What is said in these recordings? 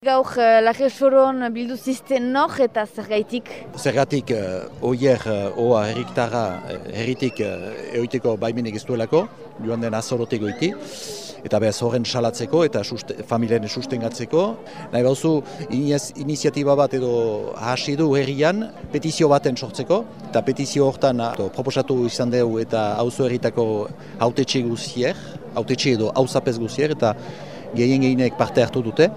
Gaur uh, Lajesoron bildu zizten nog eta zergaitik? Zergatik uh, oier uh, oa herriktara uh, herritik eoiteko baimenik ez duelako, joan den azorotik goiti, eta behaz horren salatzeko eta suste, familien sustengatzeko. Nahi bauzu, iniziatiba bat edo hasi du herrian petizio baten sortzeko, eta petizio hortan uh, proposatu izan dugu eta auzo herritako autetxe guzier, autetxe edo hauzapez guzier, eta gehien gehienek parte hartu dute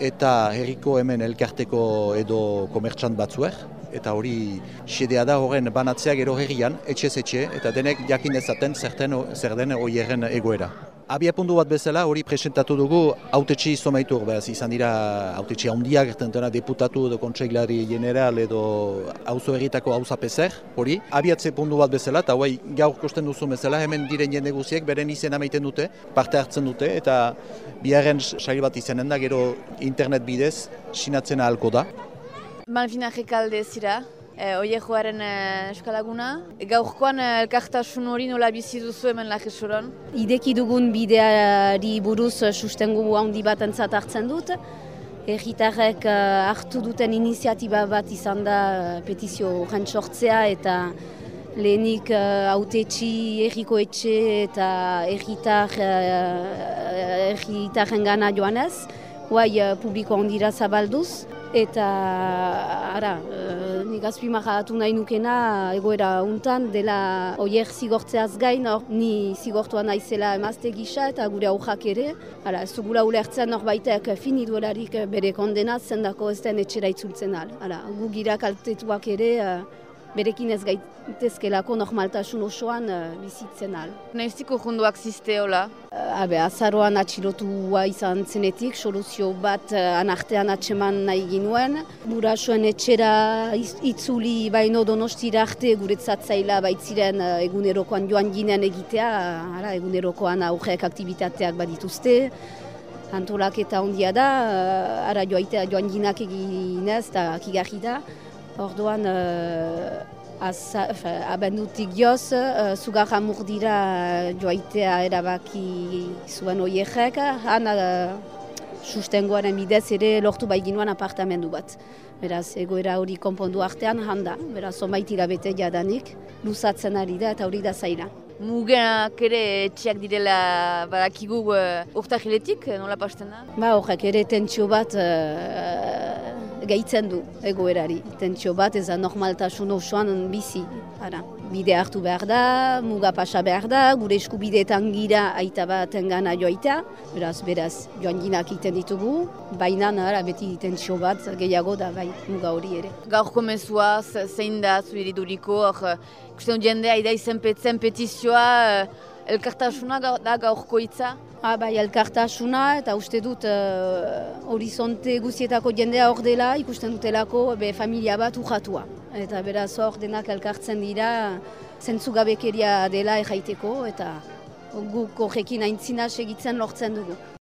eta herriko hemen elkarteko edo komertxant batzuek, eta hori xedea da horren banatzea gero herrian, etxe etxe eta denek jakin ezaten zer den hori egoera. Abia puntu bat bezala hori presentatu dugu autetxe izomaitu, behaz izan dira autetxe handiak ertentena deputatu edo kontseglari general edo auzo erritako hauzapezer, hori. Abiatze puntu bat bezala, eta guai gaur kosten duzu bezala, hemen diren jende guziek beren izena maiten dute, parte hartzen dute, eta biharren sari bat izanen da, gero internet bidez sinatzen ahalko da. Malfina jekalde zira, e, oie joaren e, eskalaguna. Gaurkoan e, elkartasun hori nola bizi duzu hemen lajesoron? Ideki dugun bideari buruz e, sustengu handi bat entzat hartzen dut. Erritarrek e, hartu duten iniziatiba bat izan da petizio horren sortzea eta lehenik uh, autetxi erriko etxe eta erritar, uh, erritarren gana joanez, guai uh, publiko ondira zabalduz eta ara, e, nik azpimarratu nahi nukena egoera untan dela oier zigortzeaz gain, or, ni zigortua naizela emazte gisa eta gure aurrak ere. Ara, ez dugula ulertzen norbaitek fini duelarik bere kondenatzen dako ez den etxera itzultzen al. Ara, gu gira kaltetuak ere, berekin ez gaitezkelako normaltasun osoan uh, bizitzen al. Naiztiko junduak ziste hola? Uh, abe, azaroan atxilotua izan zenetik, soluzio bat uh, anartean atseman nahi ginuen. Burasoen etxera itzuli baino donostira arte guretzat zaila baitziren egunerokoan joan ginen egitea, ara, egunerokoan aurrek aktivitateak badituzte. Antolak eta ondia da, ara joaitea joan ginak eginez eta kigarri da. Orduan, uh, abendutik joz, uh, zugarra murdira joaitea erabaki zuen oierrek, han uh, sustengoaren bidez ere lortu bai ginoan apartamendu bat. Beraz, egoera hori konpondu artean, handa, beraz, omait irabete jadanik, luzatzen ari da eta hori da zaila. Mugenak ere etxeak direla badakigu uh, urtahiletik, nola pasten da? Ba, horrek ere tentsio bat uh, gaitzen du egoerari. Tentsio bat ez da normaltasun osoan bizi. Ara, bide hartu behar da, muga pasa behar da, gure eskubideetan gira aita bat engana joaita. Beraz, beraz, joan ginak iten ditugu, baina ara, beti tentsio bat gehiago da bai muga hori ere. Gaurko mezua, zein da zuhiriduriko, ikusten jendea ida izen petzen petizioa, eh, elkartasuna da gaurko itza? Ha, bai, elkartasuna eta uste dut uh, horizonte guzietako jendea hor dela, ikusten dutelako be, familia bat urratua. Eta beraz hor denak elkartzen dira, zentzugabekeria dela erraiteko eta guk horrekin aintzina segitzen lortzen dugu.